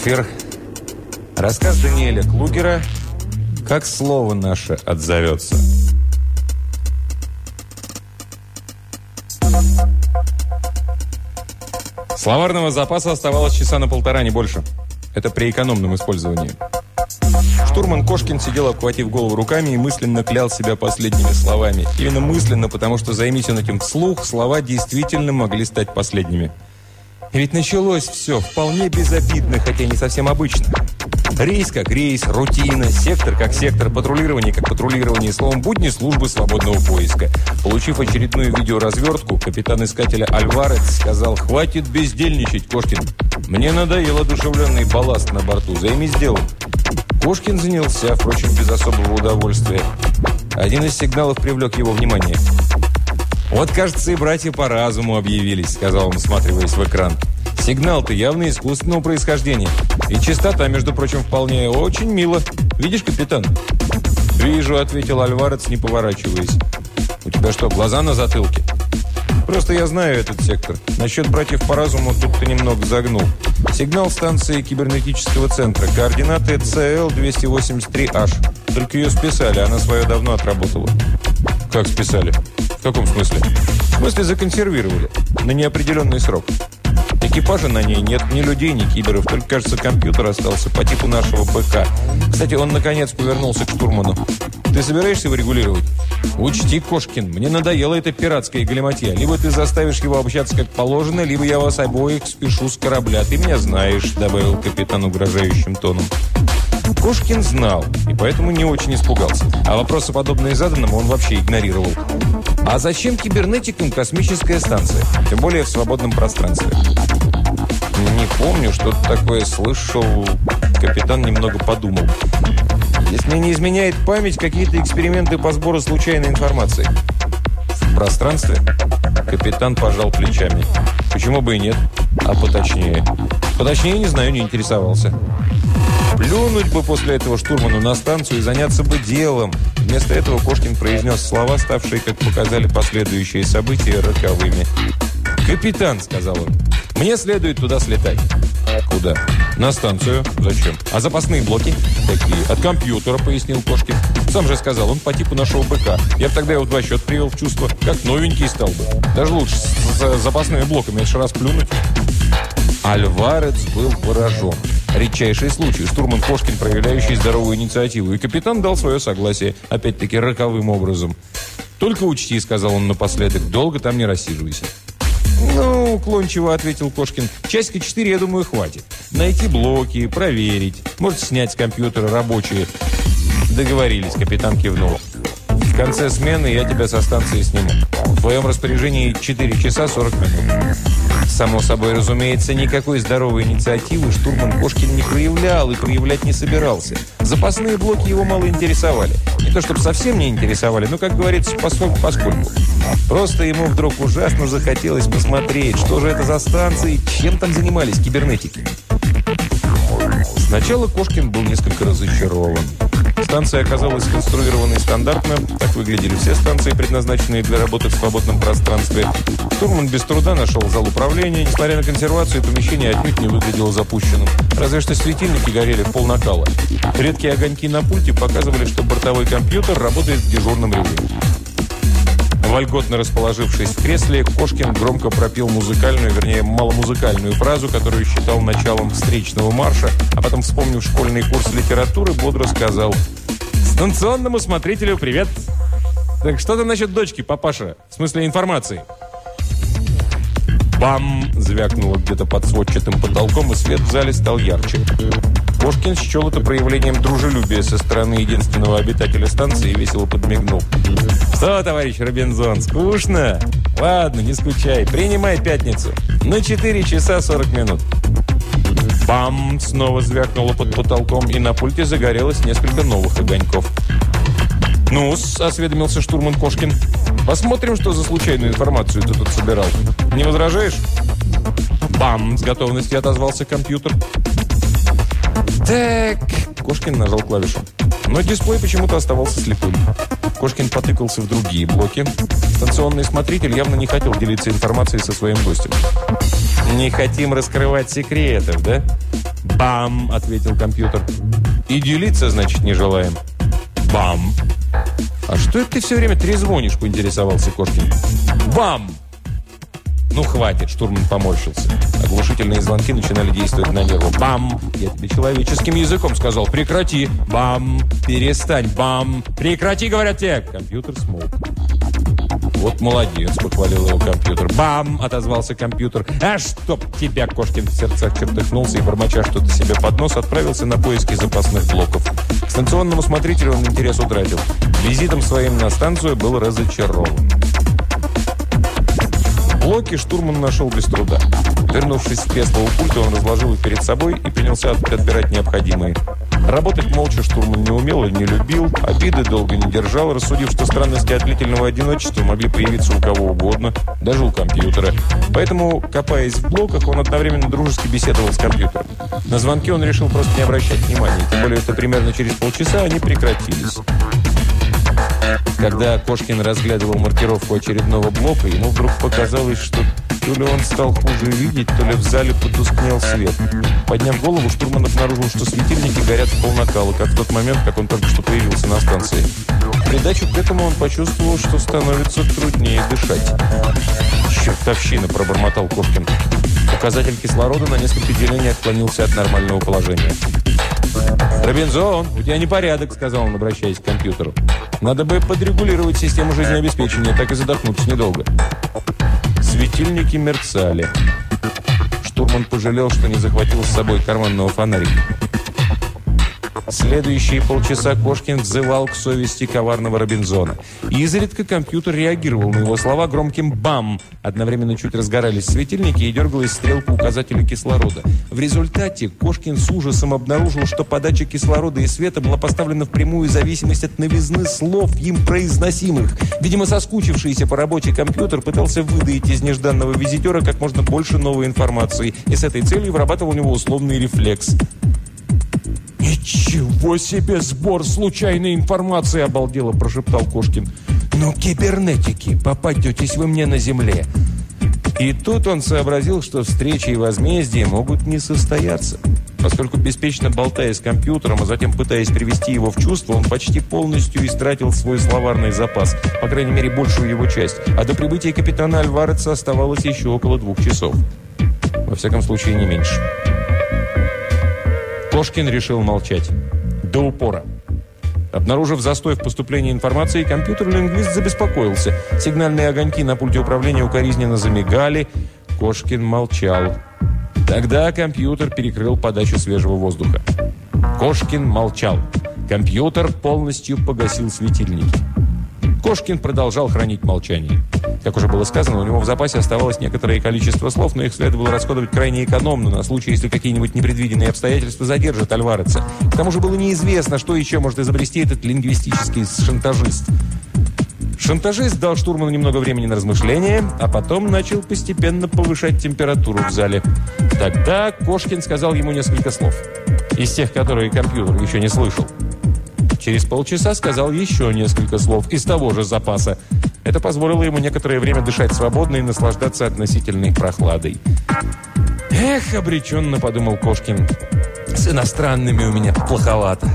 эфир. Рассказ Даниэля Клугера «Как слово наше отзовется». Словарного запаса оставалось часа на полтора, не больше. Это при экономном использовании. Штурман Кошкин сидел, обхватив голову руками и мысленно клял себя последними словами. Именно мысленно, потому что, займись он этим вслух, слова действительно могли стать последними. Ведь началось все вполне безобидно, хотя не совсем обычно. Рейс как рейс, рутина, сектор как сектор, патрулирование как патрулирование, словом, будни службы свободного поиска. Получив очередную видеоразвертку, капитан искателя Альварец сказал «Хватит бездельничать, Кошкин. Мне надоел одушевленный балласт на борту. Займись делом». Кошкин занялся, впрочем, без особого удовольствия. Один из сигналов привлек его внимание – «Вот, кажется, и братья по разуму объявились», — сказал он, всматриваясь в экран. «Сигнал-то явно искусственного происхождения. И частота, между прочим, вполне очень мило. Видишь, капитан?» «Вижу», — ответил Альварец, не поворачиваясь. «У тебя что, глаза на затылке?» «Просто я знаю этот сектор. Насчет братьев по разуму тут ты немного загнул. Сигнал станции кибернетического центра. Координаты CL-283H. Только ее списали, она свое давно отработала». «Как списали?» В каком смысле? В смысле законсервировали. На неопределенный срок. Экипажа на ней нет, ни людей, ни киберов. Только, кажется, компьютер остался по типу нашего ПК. Кстати, он, наконец, повернулся к штурману. «Ты собираешься его регулировать?» «Учти, Кошкин, мне надоело это пиратское галиматья. Либо ты заставишь его общаться как положено, либо я вас обоих спешу с корабля. Ты меня знаешь», — добавил капитан угрожающим тоном. Кошкин знал, и поэтому не очень испугался. А вопросы, подобные заданному, он вообще игнорировал. А зачем кибернетикам космическая станция? Тем более в свободном пространстве. Не помню, что-то такое слышал. Капитан немного подумал. Если не изменяет память, какие-то эксперименты по сбору случайной информации. В пространстве? Капитан пожал плечами. Почему бы и нет? А поточнее? Поточнее, не знаю, не интересовался. Плюнуть бы после этого штурману на станцию и заняться бы делом. Вместо этого Кошкин произнес слова, ставшие, как показали последующие события, роковыми. «Капитан», — сказал он, — «мне следует туда слетать». «Куда?» «На станцию. Зачем?» «А запасные блоки?» «Такие. От компьютера», — пояснил Кошкин. «Сам же сказал, он по типу нашего БК. Я бы тогда его два счета привел в чувство. Как новенький стал бы. Даже лучше с, с запасными блоками, лишь раз плюнуть». Альварец был поражен. Редчайший случай. Штурман Кошкин, проявляющий здоровую инициативу. И капитан дал свое согласие, опять-таки, роковым образом. «Только учти», — сказал он напоследок, — «долго там не рассиживайся». «Ну, уклончиво», — ответил Кошкин. «Часика четыре, я думаю, хватит. Найти блоки, проверить. Может, снять с компьютера рабочие». «Договорились», — капитан кивнул. В конце смены я тебя со станции сниму. В твоем распоряжении 4 часа 40 минут. Само собой, разумеется, никакой здоровой инициативы штурман Кошкин не проявлял и проявлять не собирался. Запасные блоки его мало интересовали. Не то чтобы совсем не интересовали, но, как говорится, поскольку поскольку. Просто ему вдруг ужасно захотелось посмотреть, что же это за станции, чем там занимались кибернетики. Сначала Кошкин был несколько разочарован. Станция оказалась конструированной стандартно. Так выглядели все станции, предназначенные для работы в свободном пространстве. Штурман без труда нашел зал управления. Несмотря на консервацию, помещение отнюдь не выглядело запущенным. Разве что светильники горели в пол накала. Редкие огоньки на пульте показывали, что бортовой компьютер работает в дежурном режиме. Вольготно расположившись в кресле, Кошкин громко пропил музыкальную, вернее, маломузыкальную фразу, которую считал началом встречного марша, а потом, вспомнив школьный курс литературы, бодро сказал «Станционному смотрителю привет!» «Так что там насчет дочки, папаша? В смысле информации?» «Бам!» – звякнуло где-то под сводчатым потолком, и свет в зале стал ярче. Кошкин счел это проявлением дружелюбия со стороны единственного обитателя станции и весело подмигнул. «Что, товарищ Робинзон, скучно? Ладно, не скучай. Принимай пятницу. На 4 часа 40 минут». Бам! Снова звякнуло под потолком, и на пульте загорелось несколько новых огоньков. ну осведомился штурман Кошкин. «Посмотрим, что за случайную информацию ты тут собирал. Не возражаешь?» «Бам!» – с готовностью отозвался компьютер. «Так...» – Кошкин нажал клавишу. Но дисплей почему-то оставался слепым. Кошкин потыкался в другие блоки. Станционный смотритель явно не хотел делиться информацией со своим гостем. «Не хотим раскрывать секретов, да?» «Бам!» – ответил компьютер. «И делиться, значит, не желаем». «Бам!» «А что это ты все время трезвонишь?» – поинтересовался Кошкин. «Бам!» «Ну, хватит!» – штурман поморщился. Оглушительные звонки начинали действовать на нервы. «Бам!» «Я тебе человеческим языком сказал. Прекрати!» «Бам!» «Перестань!» «Бам!» «Прекрати!» – говорят тебе. Компьютер смолк. «Вот молодец!» – похвалил его компьютер. «Бам!» – отозвался компьютер. «А чтоб тебя!» – Кошкин в сердцах чертыхнулся и, бормоча что-то себе под нос, отправился на поиски запасных блоков. К станционному смотрителю он интерес утратил. Визитом своим на станцию был разочарован. Блоки штурман нашел без труда. Вернувшись в кресло у пульта, он разложил их перед собой и принялся отбирать необходимые. Работать молча штурман не умел и не любил, обиды долго не держал, рассудив, что странности от длительного одиночества могли появиться у кого угодно, даже у компьютера. Поэтому, копаясь в блоках, он одновременно дружески беседовал с компьютером. На звонки он решил просто не обращать внимания, тем более, что примерно через полчаса они прекратились. Когда Кошкин разглядывал маркировку очередного блока, ему вдруг показалось, что то ли он стал хуже видеть, то ли в зале потускнел свет. Подняв голову, штурман обнаружил, что светильники горят в полнакала, как в тот момент, как он только что появился на станции. В придачу к этому он почувствовал, что становится труднее дышать. «Чертовщина!» – пробормотал Кошкин. Указатель кислорода на несколько делений отклонился от нормального положения. «Робинзон, у тебя непорядок», – сказал он, обращаясь к компьютеру. «Надо бы подрегулировать систему жизнеобеспечения, так и задохнуться недолго». Светильники мерцали. Штурман пожалел, что не захватил с собой карманного фонарика. Следующие полчаса Кошкин взывал к совести коварного Робинзона. И изредка компьютер реагировал на его слова громким «бам». Одновременно чуть разгорались светильники и дергалась стрелка указателя кислорода. В результате Кошкин с ужасом обнаружил, что подача кислорода и света была поставлена в прямую зависимость от новизны слов им произносимых. Видимо, соскучившийся по работе компьютер пытался выдать из нежданного визитера как можно больше новой информации и с этой целью вырабатывал у него условный рефлекс – «Ничего себе сбор случайной информации!» – обалдело прошептал Кошкин. «Ну, кибернетики, попадетесь вы мне на земле!» И тут он сообразил, что встречи и возмездия могут не состояться. Поскольку беспечно болтая с компьютером, а затем пытаясь привести его в чувство, он почти полностью истратил свой словарный запас, по крайней мере, большую его часть. А до прибытия капитана Альвареца оставалось еще около двух часов. Во всяком случае, не меньше. Кошкин решил молчать. До упора. Обнаружив застой в поступлении информации, компьютер-лингвист забеспокоился. Сигнальные огоньки на пульте управления укоризненно замигали. Кошкин молчал. Тогда компьютер перекрыл подачу свежего воздуха. Кошкин молчал. Компьютер полностью погасил светильники. Кошкин продолжал хранить молчание. Как уже было сказано, у него в запасе оставалось некоторое количество слов, но их следовало расходовать крайне экономно на случай, если какие-нибудь непредвиденные обстоятельства задержат Альвареца. К тому же было неизвестно, что еще может изобрести этот лингвистический шантажист. Шантажист дал штурману немного времени на размышления, а потом начал постепенно повышать температуру в зале. Тогда Кошкин сказал ему несколько слов. Из тех, которые компьютер еще не слышал. Через полчаса сказал еще несколько слов из того же запаса. Это позволило ему некоторое время дышать свободно и наслаждаться относительной прохладой. «Эх, обреченно», — подумал Кошкин, — «с иностранными у меня плоховато».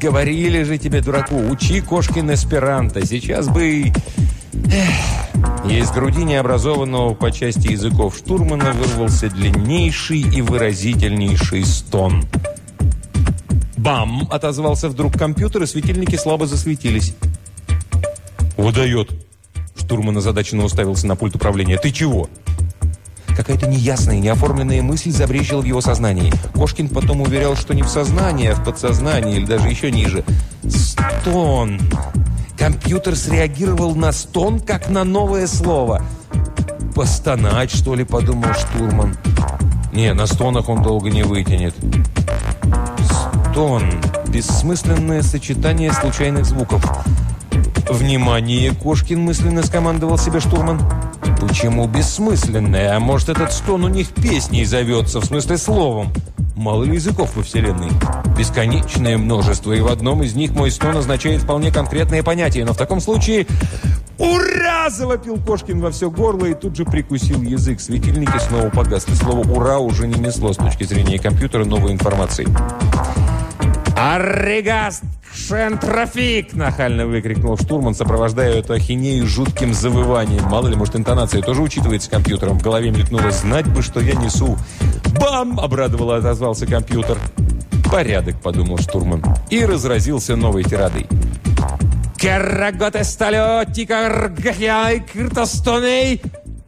«Говорили же тебе, дураку, учи Кошкин эсперанто, сейчас бы...» Эх. Из груди необразованного по части языков штурмана вырвался длиннейший и выразительнейший стон — «Бам!» – отозвался вдруг компьютер, и светильники слабо засветились. «Выдает!» Штурман озадаченно уставился на пульт управления. «Ты чего?» Какая-то неясная, неоформленная мысль забрежила в его сознании. Кошкин потом уверял, что не в сознании, а в подсознании, или даже еще ниже. «Стон!» Компьютер среагировал на стон, как на новое слово. «Постонать, что ли?» – подумал штурман. «Не, на стонах он долго не вытянет». Тон. Бессмысленное сочетание случайных звуков. «Внимание!» – Кошкин мысленно скомандовал себе штурман. «Почему бессмысленное? А может, этот стон у них песней зовется, в смысле словом?» Мало ли языков во Вселенной. Бесконечное множество, и в одном из них мой стон означает вполне конкретное понятие. Но в таком случае «Ура!» – завопил Кошкин во все горло и тут же прикусил язык. Светильники снова погасли. Слово «ура» уже не несло с точки зрения компьютера новой информации. «Аррегаст! Шентрофик!» – нахально выкрикнул штурман, сопровождая эту ахинею жутким завыванием. Мало ли, может, интонация тоже учитывается компьютером. В голове мелькнуло «Знать бы, что я несу!» «Бам!» – обрадовало отозвался компьютер. «Порядок», – подумал штурман. И разразился новой тирадой.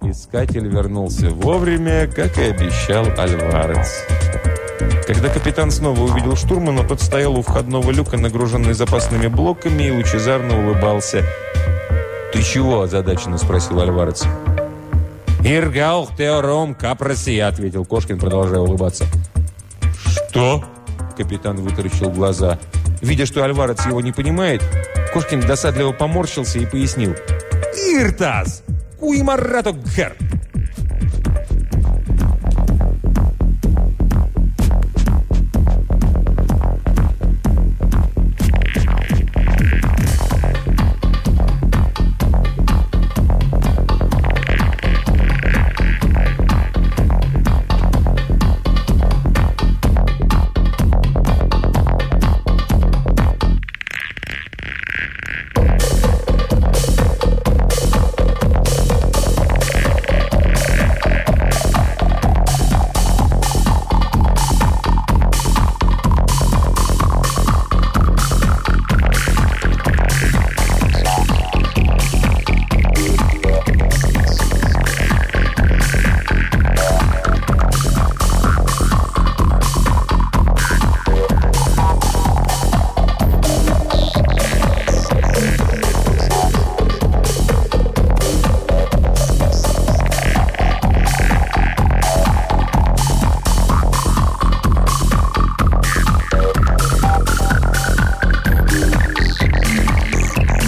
Искатель вернулся вовремя, как и обещал Альварец. Когда капитан снова увидел штурмана, тот стоял у входного люка, нагруженный запасными блоками, и лучезарно улыбался. «Ты чего?» – озадаченно спросил Альварец. «Иргаух теором капроси», – ответил Кошкин, продолжая улыбаться. «Что?» – капитан вытаращил глаза. Видя, что Альварец его не понимает, Кошкин досадливо поморщился и пояснил. «Иртас! Куимаррато гер!